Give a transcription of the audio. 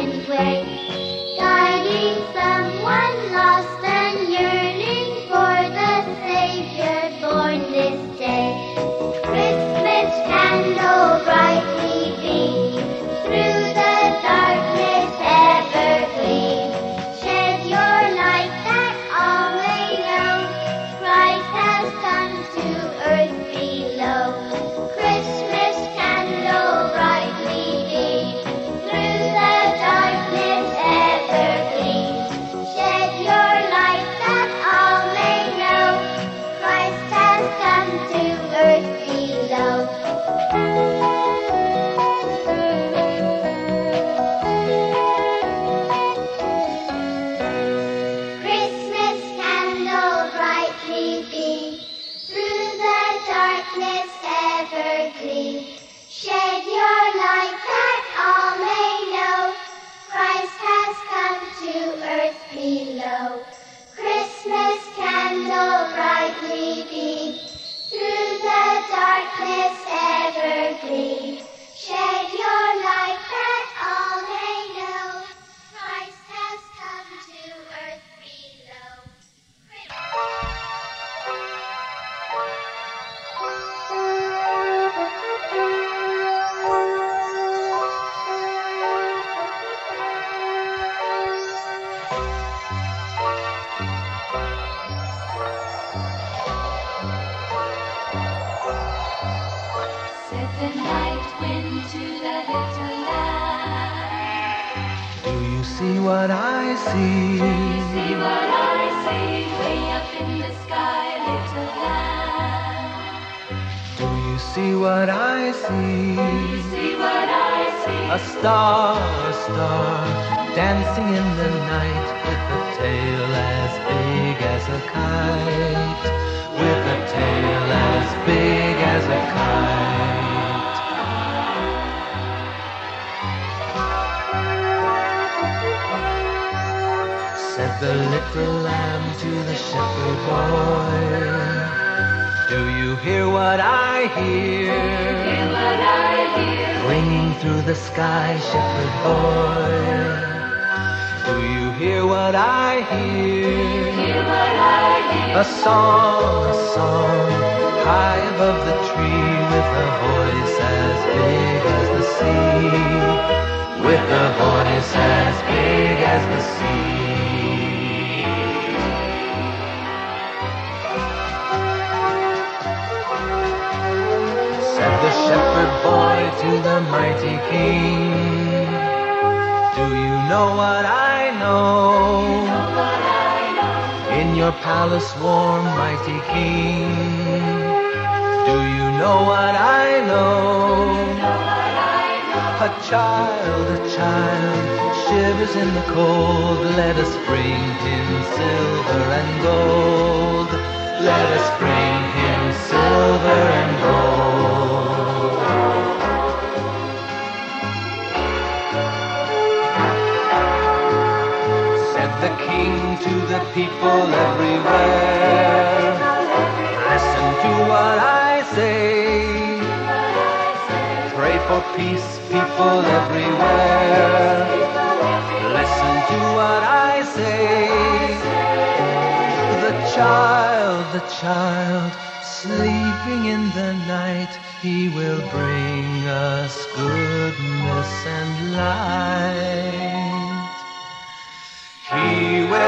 anyway. Do you see what I see? Do you see what I see? Way up in the sky, little land. Do you see what I see? Do you see what I see? A star, a star, dancing in the night with a tail as big as a kite. With a tail as big as a kite. Said the little lamb to the shepherd boy, Do you hear what I hear? hear, what I hear? Ringing through the sky, shepherd boy. Do you hear what I hear? hear what I hear? A song, a song, high above the tree, with a voice as big as the sea. With a voice as big as the sea. to the mighty King. Do you know what I know? In your palace warm, mighty King. Do you know what I know? A child, a child, shivers in the cold. Let us bring him silver and gold. Let us bring him silver and gold. the King to the people everywhere. Listen to what I say. Pray for peace, people everywhere. Listen to what I say. The child, the child, sleeping in the night, he will bring us goodness and light. He will.